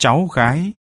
cháu gái.